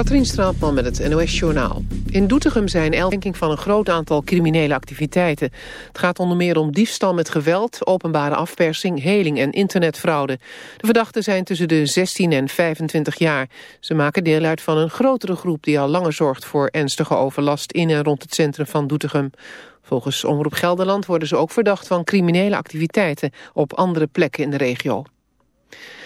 Katrien Straatman met het NOS Journaal. In Doetinchem zijn elkenking van een groot aantal criminele activiteiten. Het gaat onder meer om diefstal met geweld, openbare afpersing, heling en internetfraude. De verdachten zijn tussen de 16 en 25 jaar. Ze maken deel uit van een grotere groep die al langer zorgt voor ernstige overlast in en rond het centrum van Doetinchem. Volgens Omroep Gelderland worden ze ook verdacht van criminele activiteiten op andere plekken in de regio.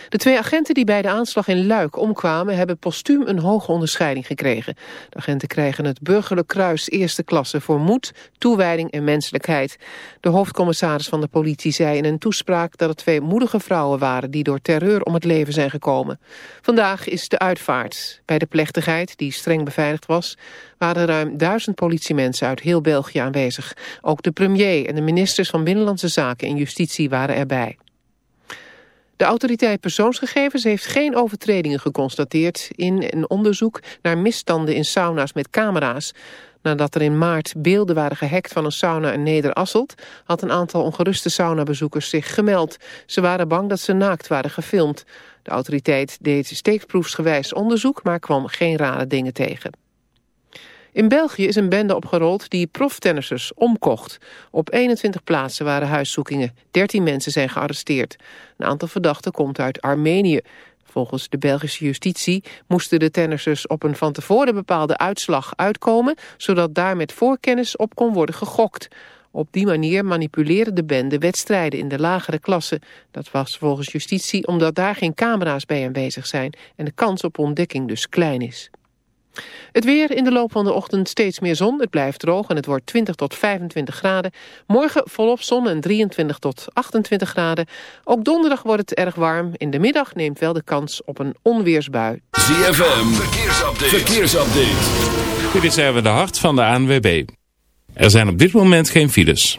De twee agenten die bij de aanslag in Luik omkwamen... hebben postuum een hoge onderscheiding gekregen. De agenten krijgen het Burgerlijk Kruis eerste klasse... voor moed, toewijding en menselijkheid. De hoofdcommissaris van de politie zei in een toespraak... dat het twee moedige vrouwen waren... die door terreur om het leven zijn gekomen. Vandaag is de uitvaart. Bij de plechtigheid, die streng beveiligd was... waren ruim duizend politiemensen uit heel België aanwezig. Ook de premier en de ministers van Binnenlandse Zaken en Justitie waren erbij. De autoriteit persoonsgegevens heeft geen overtredingen geconstateerd in een onderzoek naar misstanden in sauna's met camera's. Nadat er in maart beelden waren gehackt van een sauna in Nederasselt, had een aantal ongeruste saunabezoekers zich gemeld. Ze waren bang dat ze naakt waren gefilmd. De autoriteit deed steekproefsgewijs onderzoek, maar kwam geen rare dingen tegen. In België is een bende opgerold die proftennissers omkocht. Op 21 plaatsen waren huiszoekingen. 13 mensen zijn gearresteerd. Een aantal verdachten komt uit Armenië. Volgens de Belgische justitie moesten de tennissers op een van tevoren bepaalde uitslag uitkomen, zodat daar met voorkennis op kon worden gegokt. Op die manier manipuleren de bende wedstrijden in de lagere klasse. Dat was volgens justitie omdat daar geen camera's bij aanwezig zijn en de kans op ontdekking dus klein is. Het weer in de loop van de ochtend steeds meer zon. Het blijft droog en het wordt 20 tot 25 graden. Morgen volop zon en 23 tot 28 graden. Ook donderdag wordt het erg warm. In de middag neemt wel de kans op een onweersbui. ZFM, verkeersupdate. verkeersupdate. Dit is even de hart van de ANWB. Er zijn op dit moment geen files.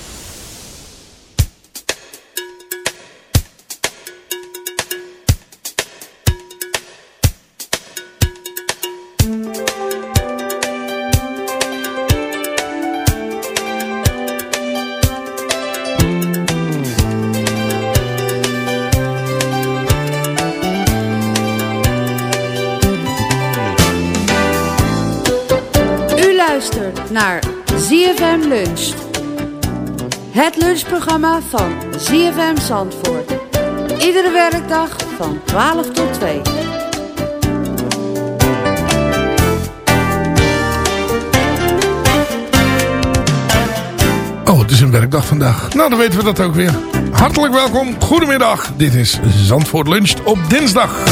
Het lunchprogramma van ZFM Zandvoort. Iedere werkdag van 12 tot 2. Oh, het is een werkdag vandaag. Nou, dan weten we dat ook weer. Hartelijk welkom, goedemiddag. Dit is Zandvoort Lunch op dinsdag.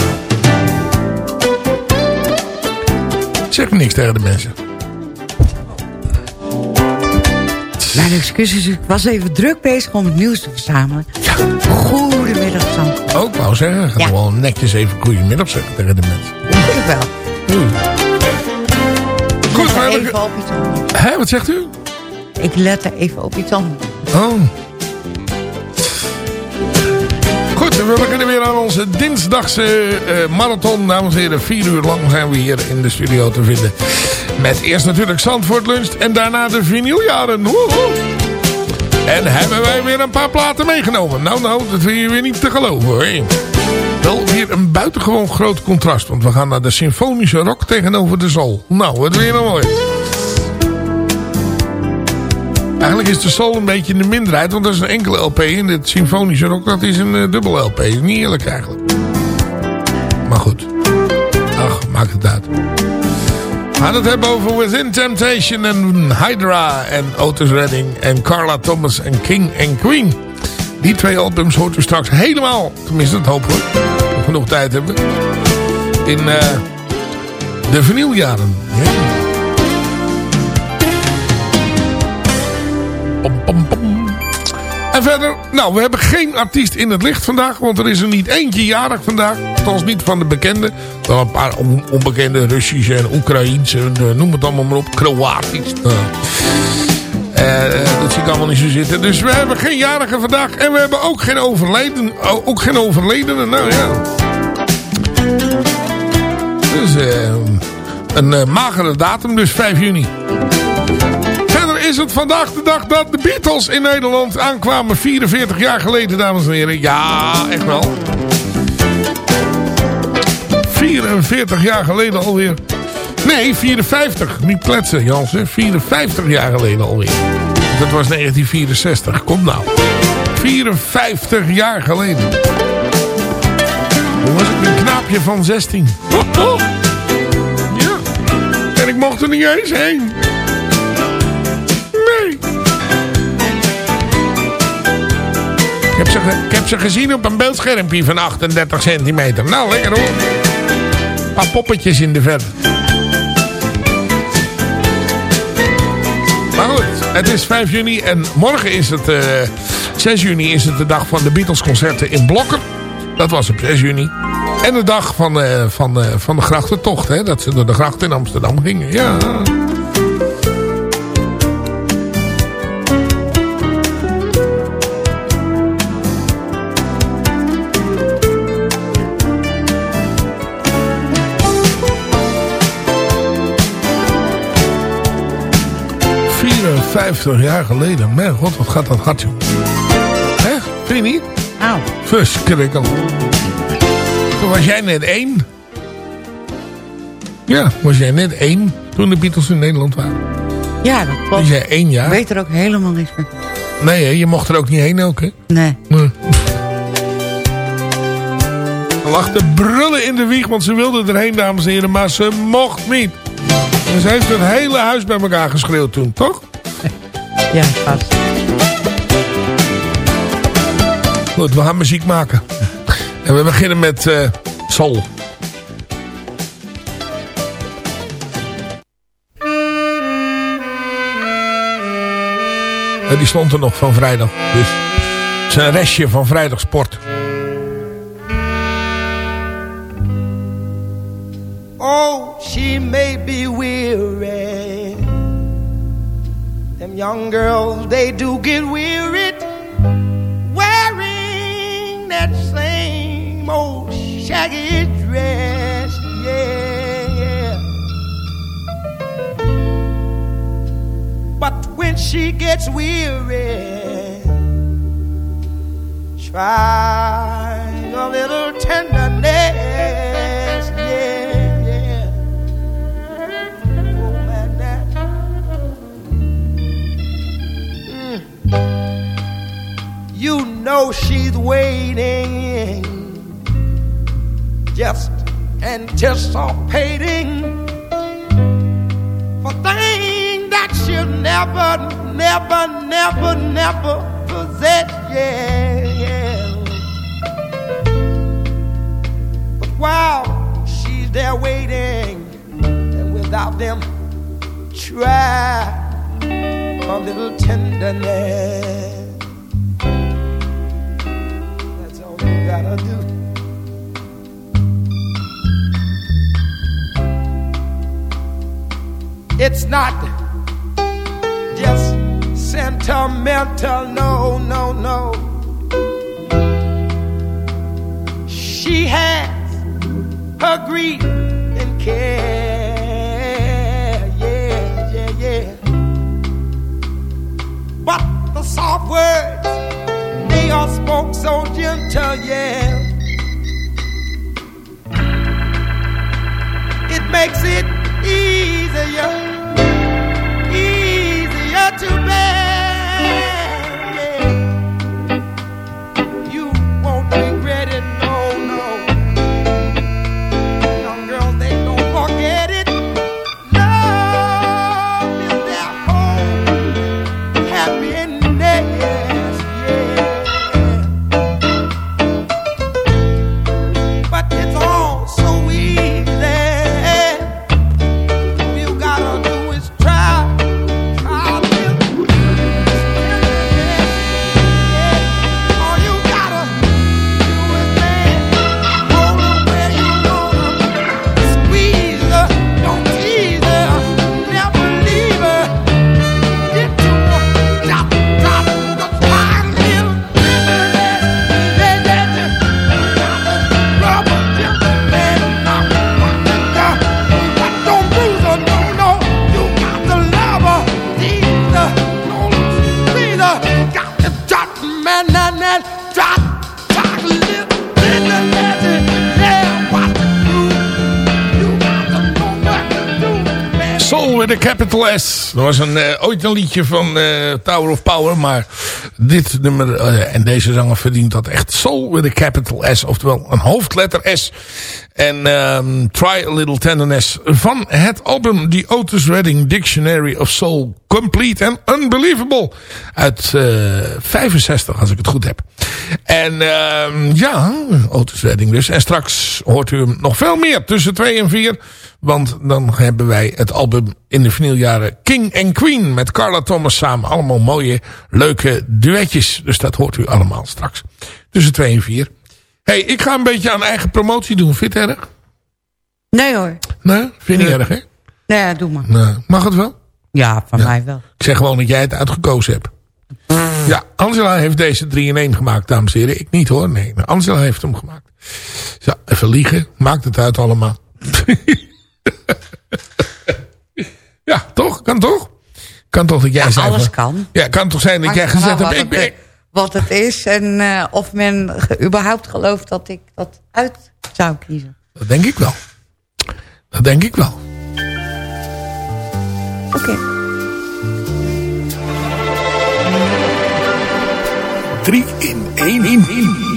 Zeg niks tegen de mensen. Mijn excuses, ik was even druk bezig om het nieuws te verzamelen. Ja. Goedemiddag, Sam. Ook wou zeggen, ga ja. wel netjes even goedemiddag zeggen tegen de mensen. Ik wel. Hmm. Goed, hebben even op iets anders. Hé, wat zegt u? Ik let er even op iets anders. Oh. Goed, we beginnen weer aan onze dinsdagse uh, marathon. Dames en heren, vier uur lang zijn we hier in de studio te vinden. Met eerst natuurlijk Zandvoort Lunch en daarna de vinyljaren. En hebben wij weer een paar platen meegenomen. Nou, nou, dat wil je weer niet te geloven hoor. Wel weer een buitengewoon groot contrast. Want we gaan naar de symfonische rock tegenover de soul. Nou, wat weer nog mooi. Eigenlijk is de soul een beetje in de minderheid. Want dat is een enkele LP. En dit symfonische rock, dat is een uh, dubbel LP. Niet eerlijk eigenlijk. Maar goed. Ach, maakt het uit. Gaan het hebben over Within Temptation en Hydra en Otis Redding en Carla Thomas en King en Queen. Die twee albums hoort u straks helemaal, tenminste dat hopen we, genoeg tijd hebben, in uh, de. Ja. Pom, pom, pom. En verder, nou, we hebben geen artiest in het licht vandaag. Want er is er niet eentje jarig vandaag. Althans niet van de bekende. Wel een paar on onbekende Russische en Oekraïense. Noem het allemaal maar op. Kroatisch. Nou. Uh, dat zie ik allemaal niet zo zitten. Dus we hebben geen jarige vandaag. En we hebben ook geen overleden. Ook geen overledene. Nou ja. Dus een magere datum. Dus 5 juni is het vandaag de dag dat de Beatles in Nederland aankwamen. 44 jaar geleden, dames en heren. Ja, echt wel. 44 jaar geleden alweer. Nee, 54. Niet kletsen, Jans. 54 jaar geleden alweer. Dat was 1964. Kom nou. 54 jaar geleden. Toen was ik een knaapje van 16. Ja. En ik mocht er niet eens heen. Heb, ze, ik heb ze gezien op een beeldschermpje van 38 centimeter. Nou, lekker hoor. Een paar poppetjes in de verte. Maar goed, het is 5 juni en morgen is het... Uh, 6 juni is het de dag van de Beatles concerten in Blokker. Dat was op 6 juni. En de dag van, uh, van, uh, van de grachtentocht. Hè, dat ze door de gracht in Amsterdam gingen. Ja... 50 jaar geleden. Mijn god, wat gaat dat hard, joh. Hè? Vind je niet? Auw. Verschrikkelijk. Toen was jij net één. Ja, was jij net één toen de Beatles in Nederland waren. Ja, dat klopt. Was jij één jaar? Ik weet er ook helemaal niks van. Nee, hè? je mocht er ook niet heen ook, hè? Nee. nee. Lag te brullen in de wieg, want ze wilde erheen, dames en heren, maar ze mocht niet. En ze heeft het hele huis bij elkaar geschreeuwd toen, toch? Ja, vast. Goed, we gaan muziek maken. En we beginnen met uh, Soul. En die stond er nog van vrijdag. Dus het is een restje van vrijdagsport. Oh, she may be weary. Young girls, they do get wearied wearing that same old shaggy dress. Yeah, yeah. But when she gets weary, try a little tenderness. Yeah. Know she's waiting, just anticipating for things that she'll never, never, never, never possess. Yeah, yeah. But while she's there waiting, and without them, try a little tenderness. It's not just sentimental, no, no, no. She has her grief and care, yeah, yeah, yeah. But the soft words, they are spoke so gentle, yeah. It makes it easier too bad. De Capital S. Dat was een, uh, ooit een liedje van uh, Tower of Power. Maar dit nummer uh, en deze zanger verdient dat echt. Soul with a capital S. Oftewel een hoofdletter S. En um, Try a Little Tenderness. Van het album The Otis Redding Dictionary of Soul. Complete and Unbelievable. Uit 65 als ik het goed heb. En uh, ja, Otis Redding dus. En straks hoort u hem nog veel meer tussen 2 en 4. Want dan hebben wij het album in de vinyljaren King and Queen met Carla Thomas samen. Allemaal mooie, leuke duetjes. Dus dat hoort u allemaal straks. Tussen 2 en 4. hey, ik ga een beetje aan eigen promotie doen. Vind je het erg? Nee hoor. Nee? Vind je niet erg, hè? Nee, doe maar. Nee. Mag het wel? Ja, van mij wel. Ik zeg gewoon dat jij het uitgekozen hebt. Ja, Angela heeft deze 3 in 1 gemaakt, dames en heren. Ik niet hoor, nee. Angela heeft hem gemaakt. Zo, even liegen. Maakt het uit allemaal. ja, toch? Kan toch? Kan toch dat jij ja, zei... alles kan. Ja, kan toch zijn dat jij gezegd hebt... Ik ben... Wat het is en uh, of men überhaupt gelooft dat ik dat uit zou kiezen. Dat denk ik wel. Dat denk ik wel. Oké. Okay. 3 in 1 in 1.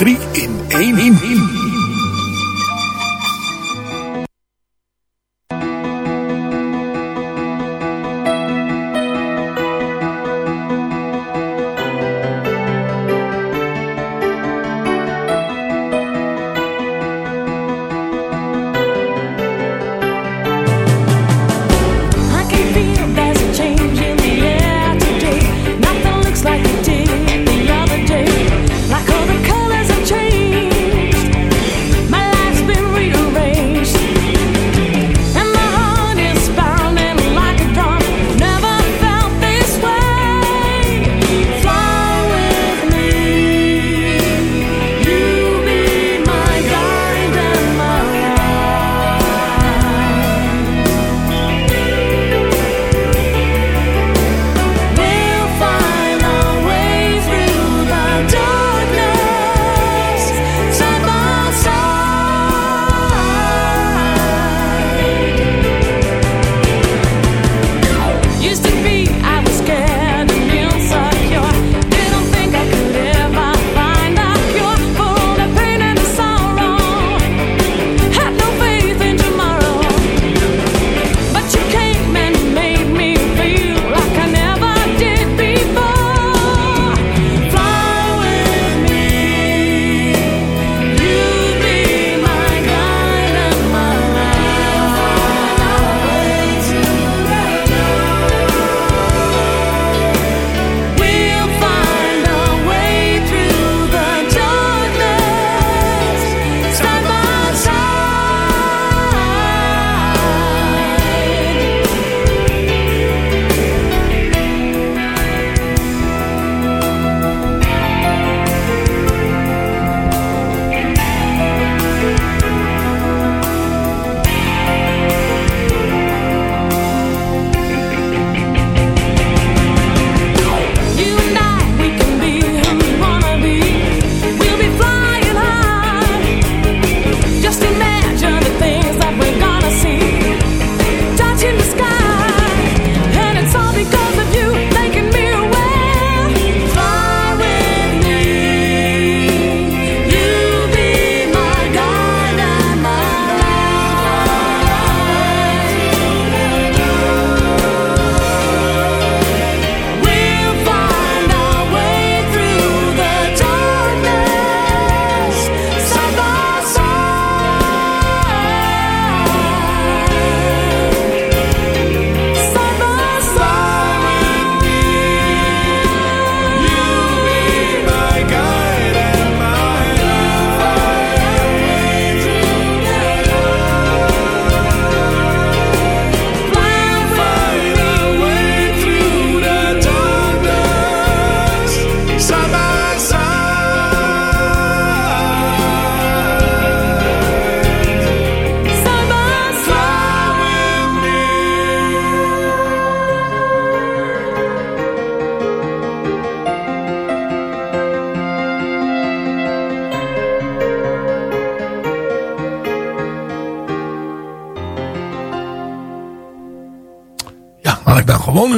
3 in 1.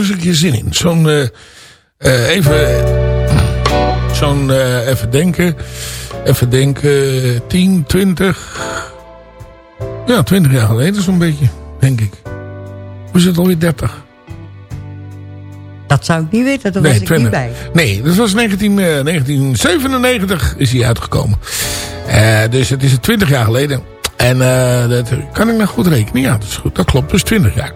Eens een keer zin in. Zo'n, uh, uh, even, zo'n, uh, even denken, even denken, 10, 20, ja, 20 jaar geleden zo'n beetje, denk ik. We zitten alweer 30. Dat zou ik niet weten, daar was ik niet bij. Nee, dat was 19, 1997 is hij uitgekomen. dus het is 20 jaar geleden. En uh, dat kan ik nog goed rekenen. Ja, dat is goed. Dat klopt. Dus 20 jaar.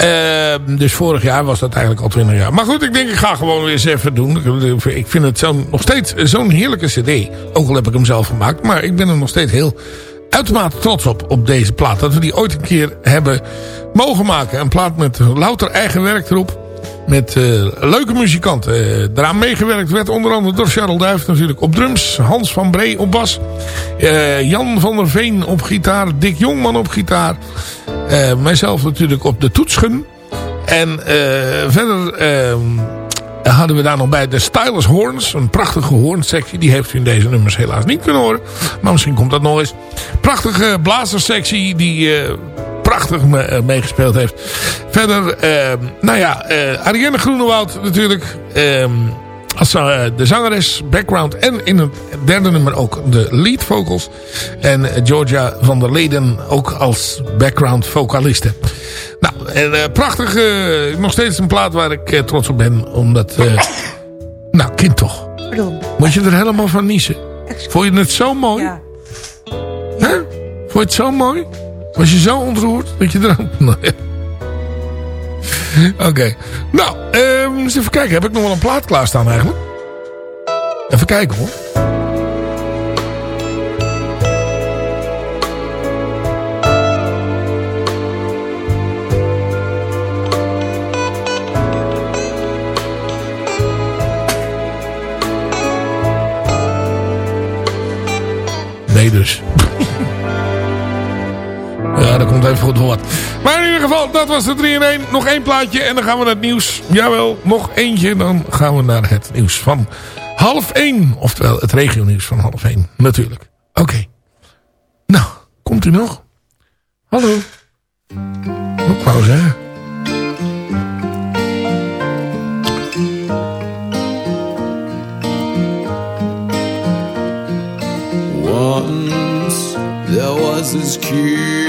Uh, dus vorig jaar was dat eigenlijk al 20 jaar. Maar goed, ik denk ik ga gewoon weer eens even doen. Ik vind het zo, nog steeds zo'n heerlijke cd. Ook al heb ik hem zelf gemaakt. Maar ik ben er nog steeds heel uitermate trots op. Op deze plaat. Dat we die ooit een keer hebben mogen maken. Een plaat met louter eigen werk erop met uh, leuke muzikanten. Uh, eraan meegewerkt werd onder andere door Charles Duif natuurlijk op drums. Hans van Bree op bas. Uh, Jan van der Veen op gitaar. Dick Jongman op gitaar. mijzelf natuurlijk op de toetschen. En verder hadden we daar nog bij de Stylus Horns. Een prachtige hoornsectie. Die heeft u in deze nummers helaas niet kunnen horen. Maar misschien komt dat nog eens. Prachtige blazerssectie die prachtig eh, meegespeeld heeft. Verder, ehm, nou ja, uh, Ariane Groenewoud natuurlijk. Ehm, als uh, de zangeres, background en in het derde nummer ook de lead vocals. En Georgia van der Leden ook als background vocaliste. Nou, en prachtig, nog steeds een plaat waar ik trots op ben. Omdat, nou kind toch. Pardon. Moet je er helemaal van niezen? Vond je het zo mooi? Ja. Huh? Vond je het zo mooi? Was je zo ontroerd dat je er... Oké. Nou, um, eens even kijken. Heb ik nog wel een plaat klaarstaan eigenlijk? Even kijken hoor. Even goed voor. Maar in ieder geval, dat was de 3 in 1. Nog één plaatje en dan gaan we naar het nieuws. Jawel, nog eentje. Dan gaan we naar het nieuws van half 1. Oftewel, het regionieuws van half 1. Natuurlijk. Oké. Okay. Nou, komt u nog? Hallo. Ook pauze, hè? Once there was this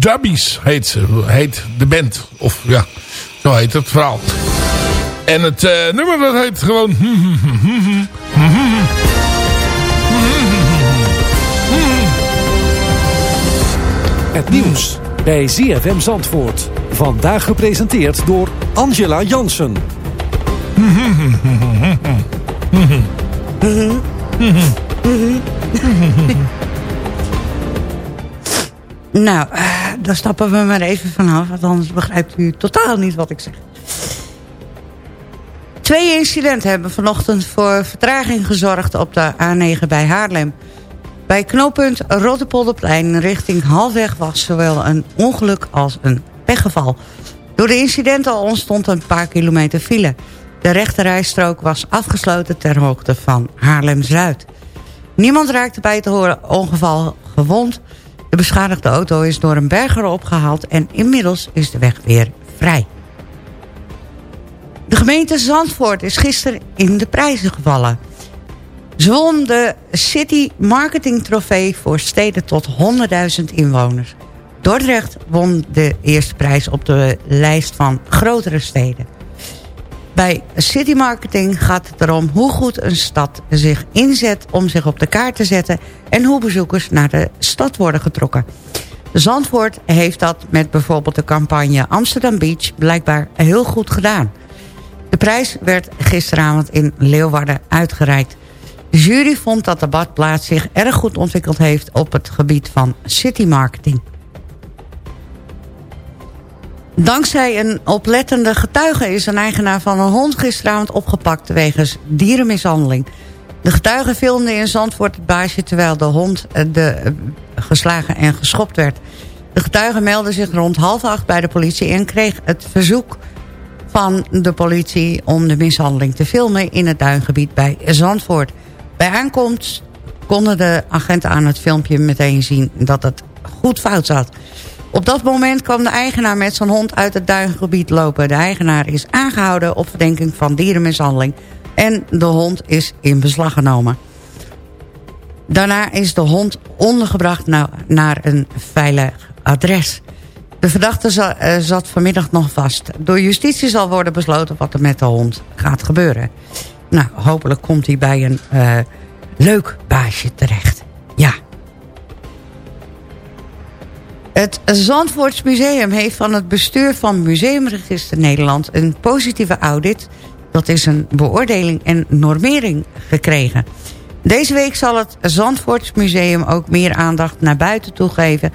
Dubbies heet ze. Heet de band. Of ja, zo heet het verhaal. En het uh, nummer dat heet gewoon... Het nieuws bij ZFM Zandvoort. Vandaag gepresenteerd door Angela Jansen. nou, uh, daar stappen we maar even vanaf. Want anders begrijpt u totaal niet wat ik zeg. Twee incidenten hebben vanochtend voor vertraging gezorgd op de A9 bij Haarlem. Bij knooppunt Rotterpolderplein richting halfweg was zowel een ongeluk als een pechgeval. Door de incidenten ontstond een paar kilometer file. De rechterrijstrook was afgesloten ter hoogte van Haarlem-Zuid. Niemand raakte bij het ongeval gewond. De beschadigde auto is door een berger opgehaald en inmiddels is de weg weer vrij. De gemeente Zandvoort is gisteren in de prijzen gevallen. Ze won de City Marketing Trofee voor steden tot 100.000 inwoners. Dordrecht won de eerste prijs op de lijst van grotere steden. Bij City Marketing gaat het erom hoe goed een stad zich inzet om zich op de kaart te zetten... en hoe bezoekers naar de stad worden getrokken. Zandvoort heeft dat met bijvoorbeeld de campagne Amsterdam Beach blijkbaar heel goed gedaan. De prijs werd gisteravond in Leeuwarden uitgereikt. De jury vond dat de badplaats zich erg goed ontwikkeld heeft op het gebied van city marketing. Dankzij een oplettende getuige is een eigenaar van een hond gisteravond opgepakt wegens dierenmishandeling. De getuige filmde in Zandvoort het baasje terwijl de hond eh, de, eh, geslagen en geschopt werd. De getuige meldde zich rond half acht bij de politie en kreeg het verzoek van de politie om de mishandeling te filmen in het duingebied bij Zandvoort. Bij aankomst konden de agenten aan het filmpje meteen zien dat het goed fout zat. Op dat moment kwam de eigenaar met zijn hond uit het duingebied lopen. De eigenaar is aangehouden op verdenking van dierenmishandeling... en de hond is in beslag genomen. Daarna is de hond ondergebracht naar een veilig adres. De verdachte eh, zat vanmiddag nog vast. Door justitie zal worden besloten wat er met de hond gaat gebeuren. Nou, hopelijk komt hij bij een uh, leuk baasje terecht. Het Zandvoorts Museum heeft van het bestuur van Museumregister Nederland... een positieve audit, dat is een beoordeling en normering, gekregen. Deze week zal het Zandvoorts Museum ook meer aandacht naar buiten toegeven...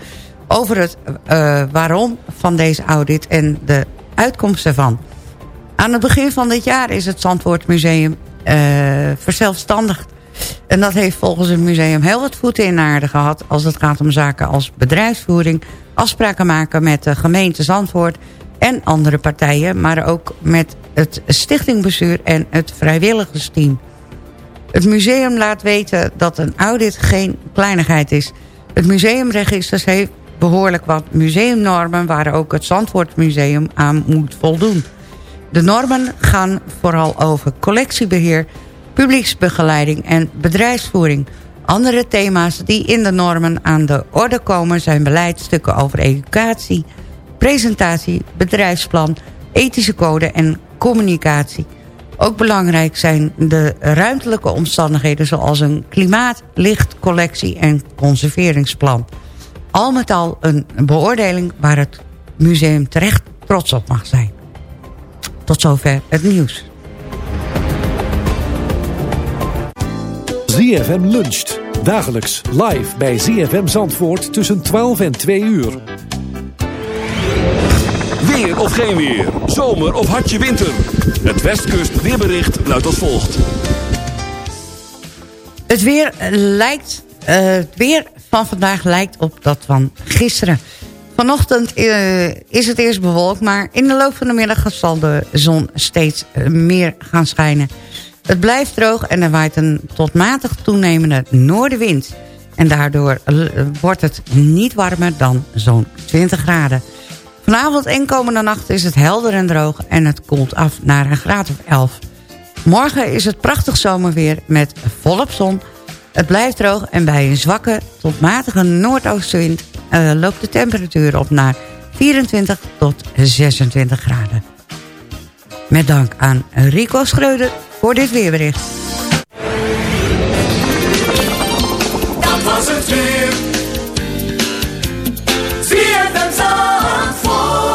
over het uh, waarom van deze audit en de uitkomst ervan. Aan het begin van dit jaar is het Zandvoort Museum uh, verzelfstandigd. En dat heeft volgens het museum heel wat voeten in aarde gehad... als het gaat om zaken als bedrijfsvoering... afspraken maken met de gemeente Zandvoort en andere partijen... maar ook met het stichtingbestuur en het vrijwilligersteam. Het museum laat weten dat een audit geen kleinigheid is. Het museumregisters heeft behoorlijk wat museumnormen... waar ook het Zandvoortmuseum aan moet voldoen. De normen gaan vooral over collectiebeheer, publieksbegeleiding en bedrijfsvoering. Andere thema's die in de normen aan de orde komen... zijn beleidstukken over educatie, presentatie, bedrijfsplan... ethische code en communicatie. Ook belangrijk zijn de ruimtelijke omstandigheden... zoals een klimaat, licht, collectie en conserveringsplan. Al met al een beoordeling waar het museum terecht trots op mag zijn. Tot zover het nieuws. ZFM luncht. Dagelijks live bij ZFM Zandvoort tussen 12 en 2 uur. Weer of geen weer. Zomer of hartje winter. Het Westkust weerbericht luidt als volgt. Het weer lijkt... Uh, het weer van vandaag lijkt op dat van gisteren. Vanochtend uh, is het eerst bewolkt, maar in de loop van de middag zal de zon steeds meer gaan schijnen. Het blijft droog en er waait een tot matig toenemende noordenwind. En daardoor wordt het niet warmer dan zo'n 20 graden. Vanavond en komende nacht is het helder en droog en het koelt af naar een graad of 11. Morgen is het prachtig zomerweer met volop zon. Het blijft droog en bij een zwakke tot matige noordoostenwind eh, loopt de temperatuur op naar 24 tot 26 graden. Met dank aan Rico Schreuder voor dit weerbericht. Dat was het weer. ZFM Zandvoort.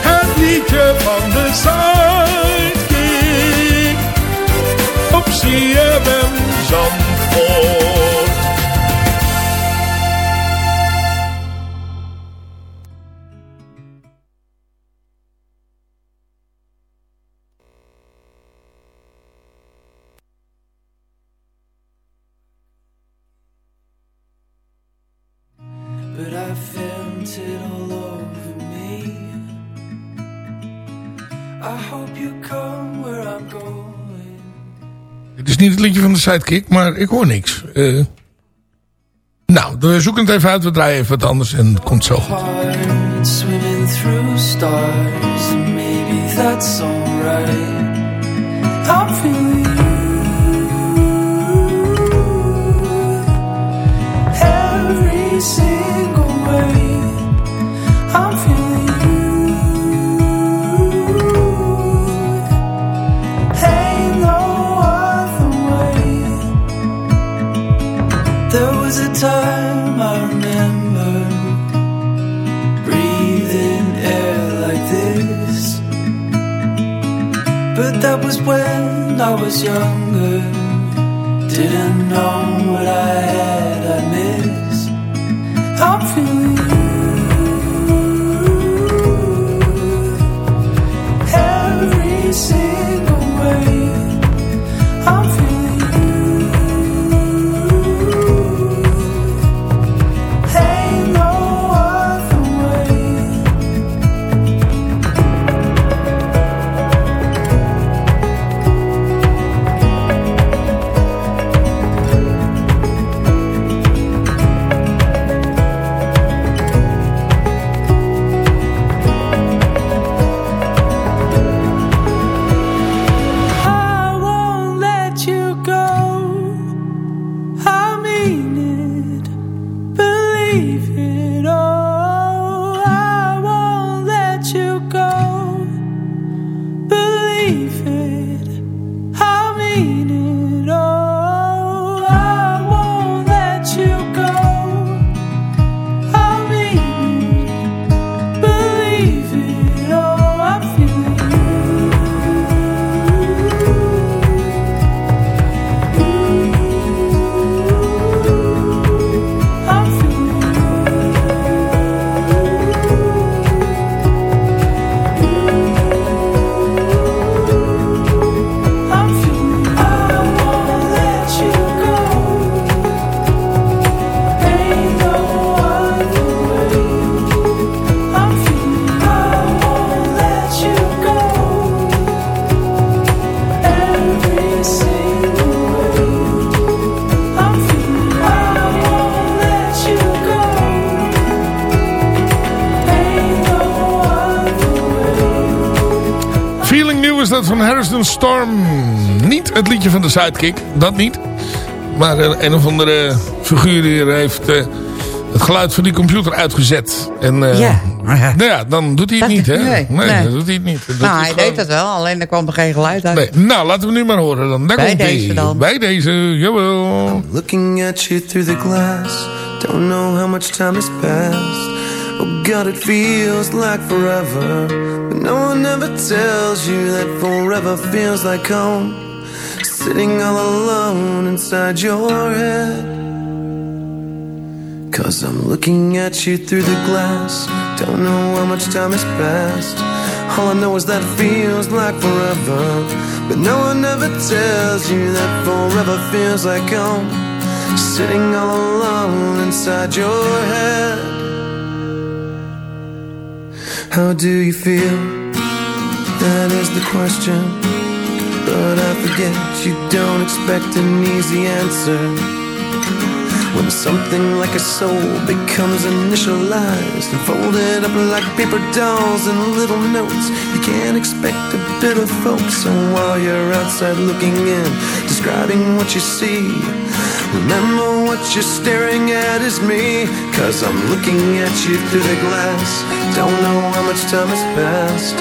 Het liedje van de Zuidkiek. Op CFM liedje van de sidekick, maar ik hoor niks. Eh, nou, we zoeken het even uit. We draaien even wat anders en het komt zo goed. When I was younger. Didn't know what I had, I miss. I'm feeling van Harrison Storm. Niet het liedje van de sidekick, dat niet. Maar eh, een of andere figuur hier heeft eh, het geluid van die computer uitgezet. En eh, Ja. nou ja, dan doet hij het Dat- niet, hè? nee, nee, nee. dan doet hij het niet. Dat nou, hij gewoon- deed het wel, alleen er kwam er geen geluid uit. Nee. Nou, laten we nu maar horen dan. Daar Bij komt deze dan. Bij deze, jawel. Looking at you through the glass Don't know how much time has passed Oh God, it feels like forever. But no one ever tells you that forever feels like home. Sitting all alone inside your head. Cause I'm looking at you through the glass. Don't know how much time has passed. All I know is that it feels like forever. But no one ever tells you that forever feels like home. Sitting all alone inside your head How do you feel? That is the question But I forget you don't expect an easy answer When something like a soul becomes initialized and folded up like paper dolls and little notes, you can't expect a bit of folks. So while you're outside looking in, describing what you see. Remember what you're staring at is me. Cause I'm looking at you through the glass. Don't know how much time has passed.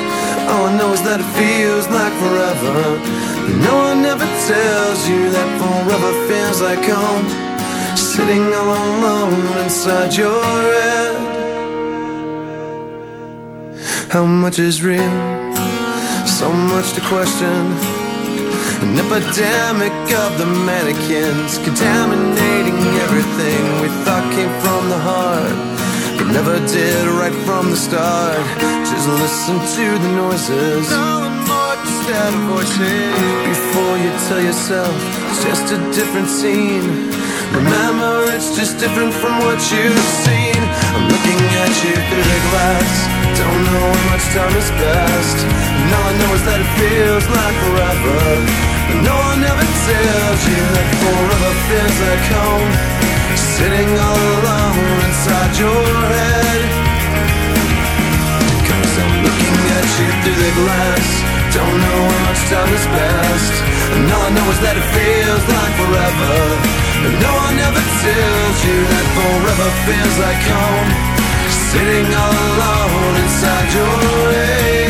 All I know is that it feels like forever. No one ever tells you that forever feels like home. Sitting all alone inside your head. How much is real? So much to question. An epidemic of the mannequins Contaminating everything. We thought came from the heart But never did right from the start. Just listen to the noises. Instead of voices. Before you tell yourself It's just a different scene. Remember it's just different from what you've seen I'm looking at you through the glass. Don't know how much time has passed. And all I know is that it feels like forever. No one ever tells you that forever feels like home Sitting all alone inside your head. Cause I'm looking at you through the glass. Don't know how much time has passed. And all I know is that it feels like forever No one ever tells you that forever feels like home. Sitting all alone inside your head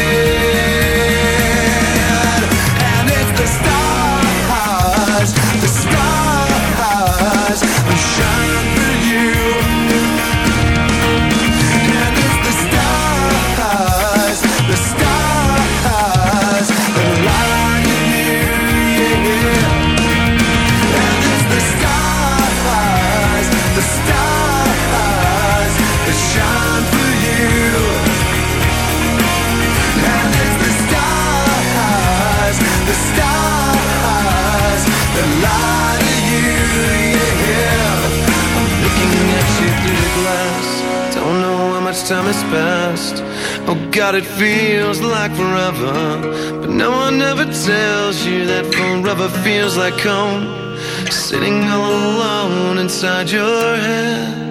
time has passed. Oh God, it feels like forever. But no one ever tells you that forever feels like home. Sitting all alone inside your head.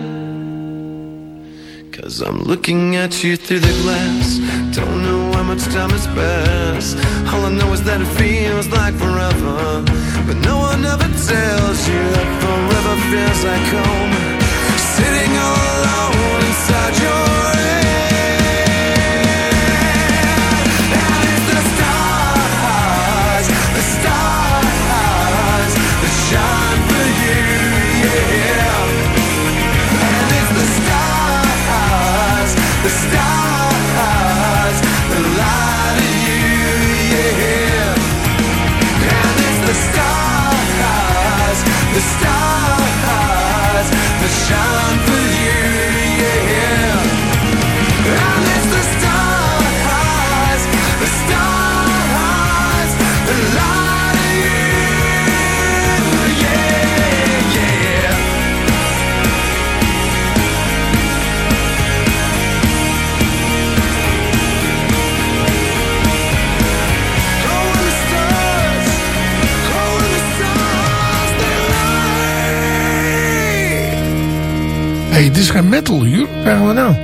Cause I'm looking at you through the glass. Don't know how much time has passed. All I know is that it feels like forever. But no one ever tells you that forever feels like home. Sitting all alone inside your geen metal, hier. Wat krijgen we nou?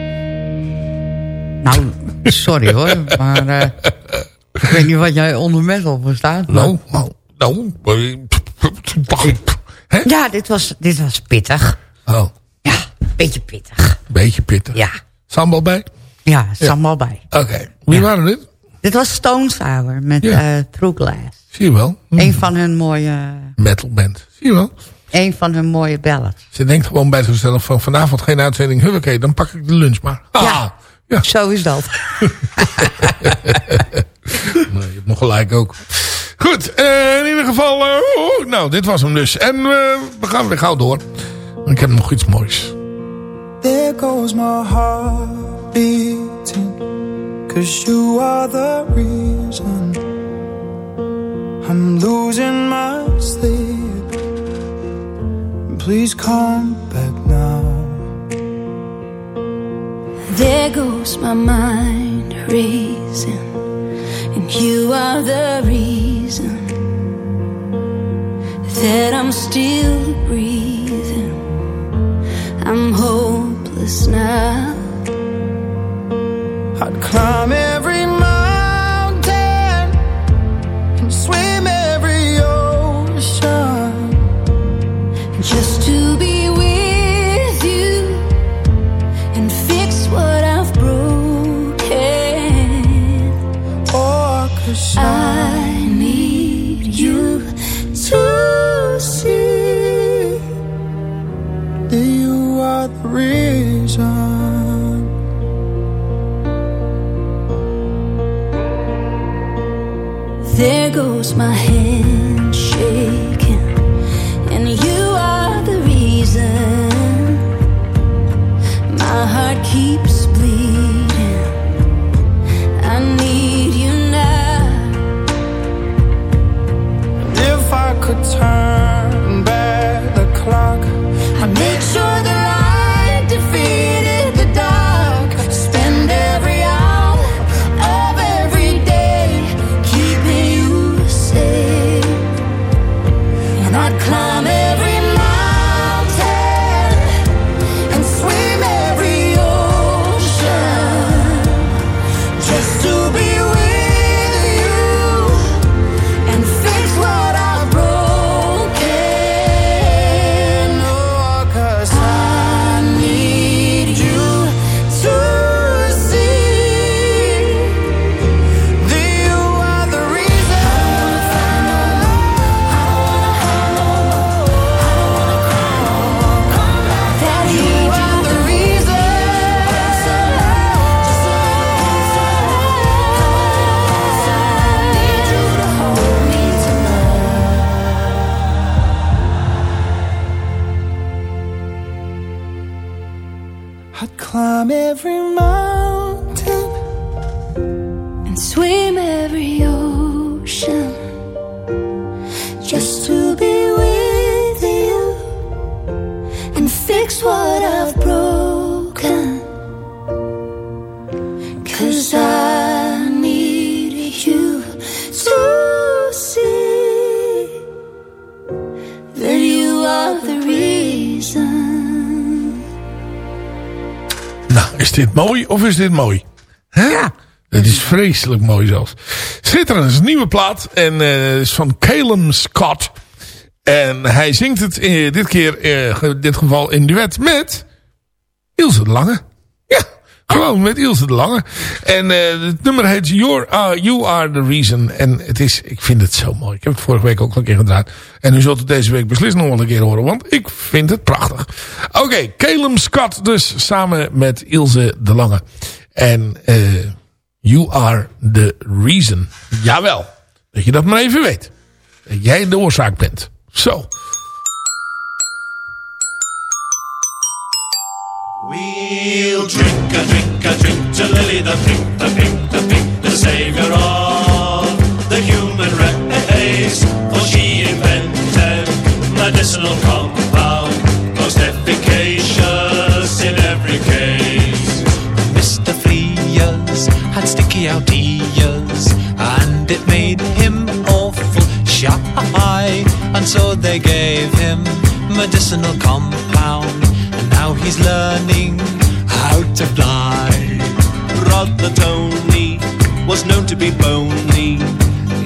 Nou, sorry hoor, maar eh, ik weet niet wat jij onder metal verstaat. Nou, nou, nou. Hè? Ja, dit was, dit was pittig. Oh, Beetje pittig. beetje pittig. Ja, Sambal bij? ja sambal bij. Oké. Wie Ja. waren dit? Dit was Stone Sour met Ja. eh True Glass. Zie je wel. Hm. Een van hun mooie, Metal band. Zie je wel. Een van hun mooie ballads. Ze denkt gewoon bij zichzelf van vanavond geen uitzending. Huppakee, dan pak ik de lunch maar. Ah, Ja. ja. Zo is dat. Nee, je hebt nog gelijk ook. Goed, eh, in ieder geval, eh, oh, nou, dit was hem dus. En eh, we gaan weer gauw door. Want ik heb nog iets moois. There goes my heart beating Cause you are the reason I'm losing my sleep Please come back now There goes my mind racing, and you are the reason that I'm still breathing. I'm hopeless now. I'd climb every mooi of is dit mooi? Hè? Ja. Het is vreselijk mooi zelfs. Schitterend, het is een nieuwe plaat. En eh, het is van Calum Scott. En hij zingt het eh, dit keer, eh, in dit geval in duet met Ilse de Lange. Gewoon met Ilse de Lange. En eh, het nummer heet You're, uh, You Are The Reason. En het is, ik vind het zo mooi. Ik heb het vorige week ook al een keer gedraaid. En u zult het deze week beslist nog wel een keer horen. Want ik vind het prachtig. Oké, okay, Calum Scott dus samen met Ilse de Lange. En eh... You are the reason. Jawel. Dat je dat maar even weet. Dat jij de oorzaak bent. Zo. We'll drink a drink a drink to Lily the pink, the pink, the pink, the savior of the human race. For she invented medicinal compound, most efficacious in every case. Mr. Fleas had sticky out ears, and it made him awful shy. And so they gave him medicinal compound, and now he's learning bony.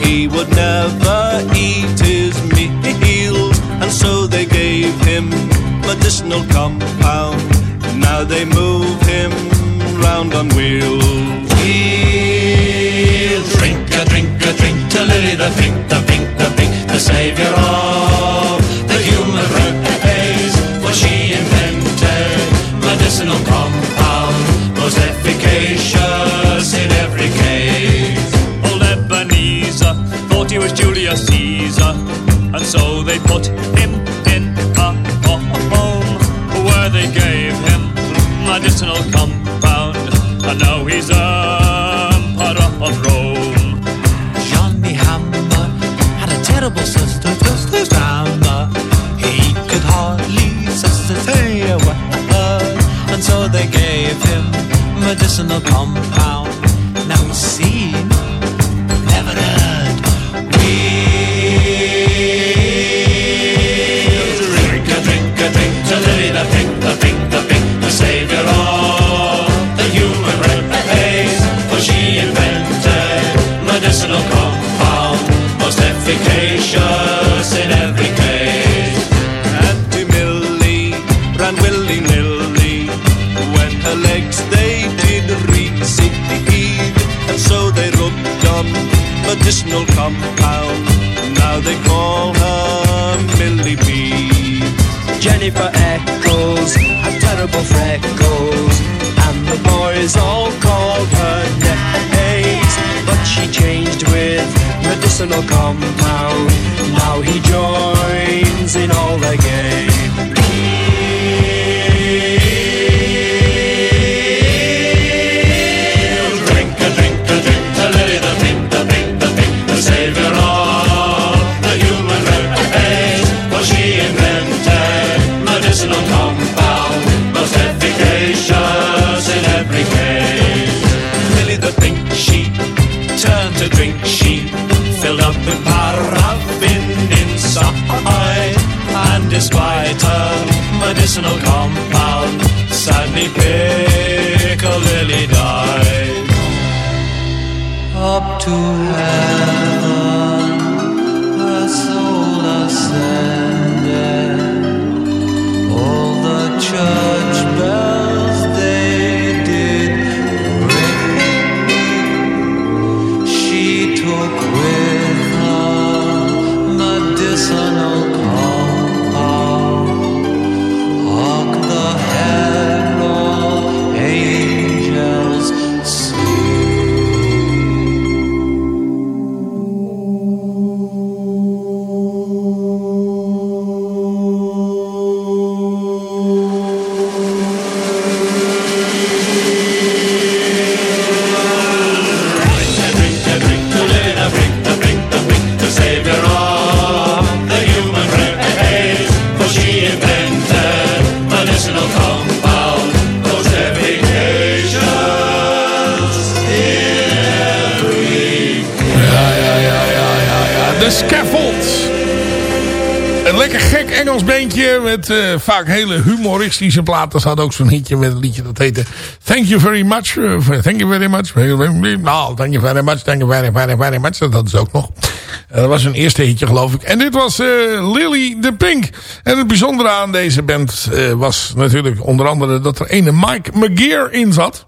He would never eat his meals, and so they gave him medicinal compound. Now they move him round on wheels. We'll drink a drink a drink to Lily the pink, the pink, the pink, the savior of medicinal compound. Now they call her Millie B. Jennifer Eccles had terrible freckles, and the boys all called her names. But she changed with medicinal compound. Now he joins in all the games. Despite medicinal compound, sadly Piccadilly died. Up to heaven, her soul ascended. All the church Engels beentje met eh, vaak hele humoristische platen. Ze had ook zo'n hitje met een liedje dat heette Thank you very much. eh, thank you very much. Nou, thank you very much. Thank you very, very, very much. Dat is ook nog. Eh, dat was een eerste hitje geloof ik. En dit was Lily the Pink. En het bijzondere aan deze band was natuurlijk onder andere dat er ene Mike McGear in zat.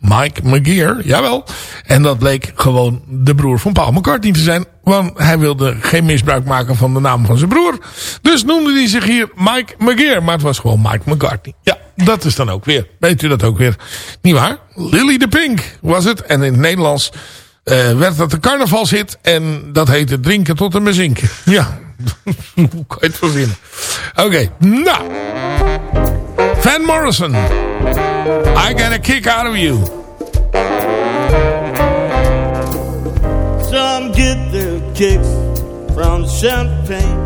Mike McGear, jawel. En dat bleek gewoon de broer van Paul McCartney te zijn. Want hij wilde geen misbruik maken van de naam van zijn broer. Dus noemde hij zich hier Mike McGear. Maar het was gewoon Mike McCartney. Ja, dat is dan ook weer. Weet u dat ook weer? Niet waar? Lily the Pink was het. En in het Nederlands eh, werd dat een carnavalshit. En dat heette Drinken tot en met zinken. Ja, hoe kan je het verzinnen? Oké, nou. Van Morrison. I get a kick out of you. Some get their kicks from champagne.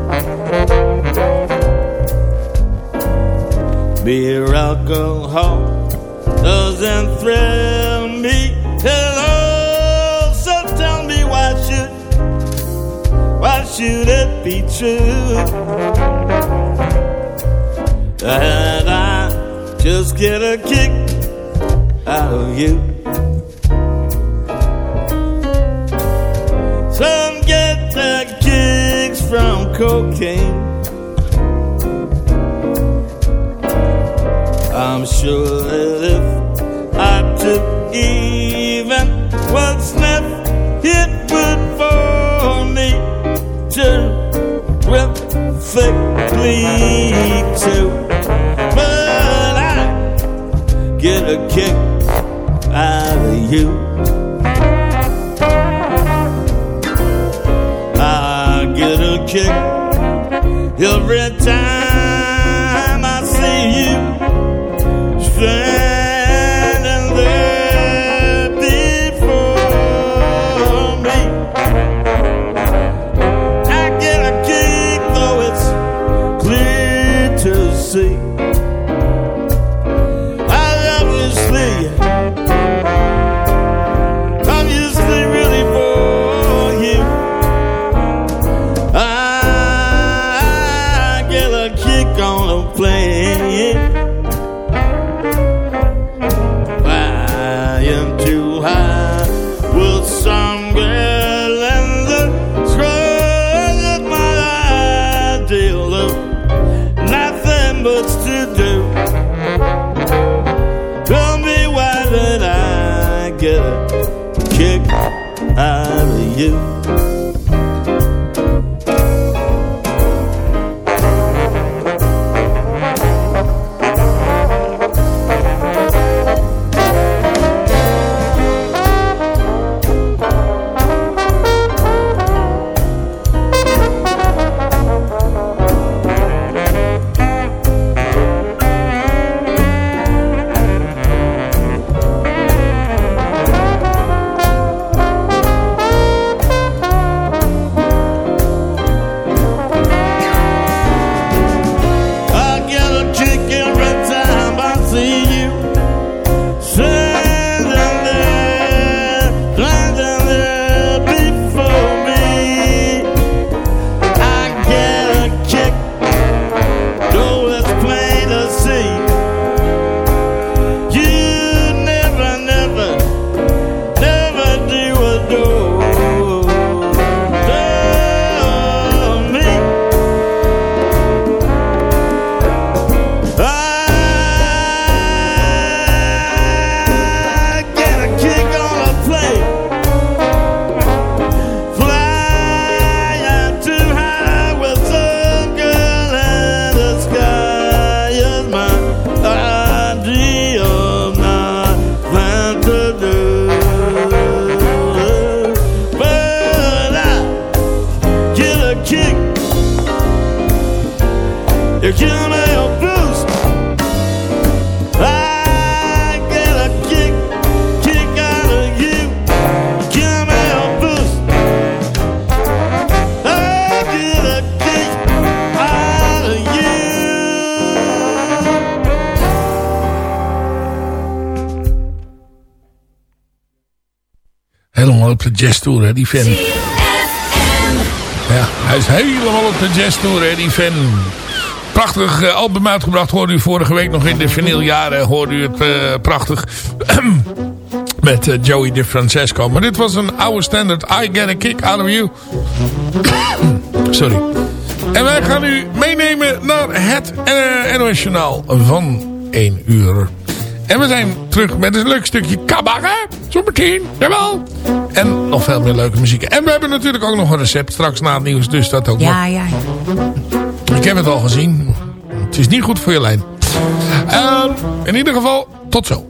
Beer alcohol doesn't thrill me. Hello, so tell me why should why should it be true I just get a kick out of you? Some get their kicks from cocaine. I'm sure that if I took even one sniff, kick out of you. Hè, die fan. Ja, hij is helemaal op de jazz tour, hè, die fan. Prachtig eh, album uitgebracht, hoorde u vorige week nog in de vinyljaren. Hoorde u het eh, prachtig met eh, Joey DeFrancesco. Maar dit was een oude standard. I get a kick out of you. Sorry. En wij gaan u meenemen naar het uh, NOS Journaal van 1 uur. En we zijn terug met een leuk stukje cabaret. Zometeen, jawel. En nog veel meer leuke muziek. En we hebben natuurlijk ook nog een recept straks na het nieuws. Dus dat ook Ja, nog. ja. Ik heb het al gezien. Het is niet goed voor je lijn. Uh, in ieder geval, tot zo.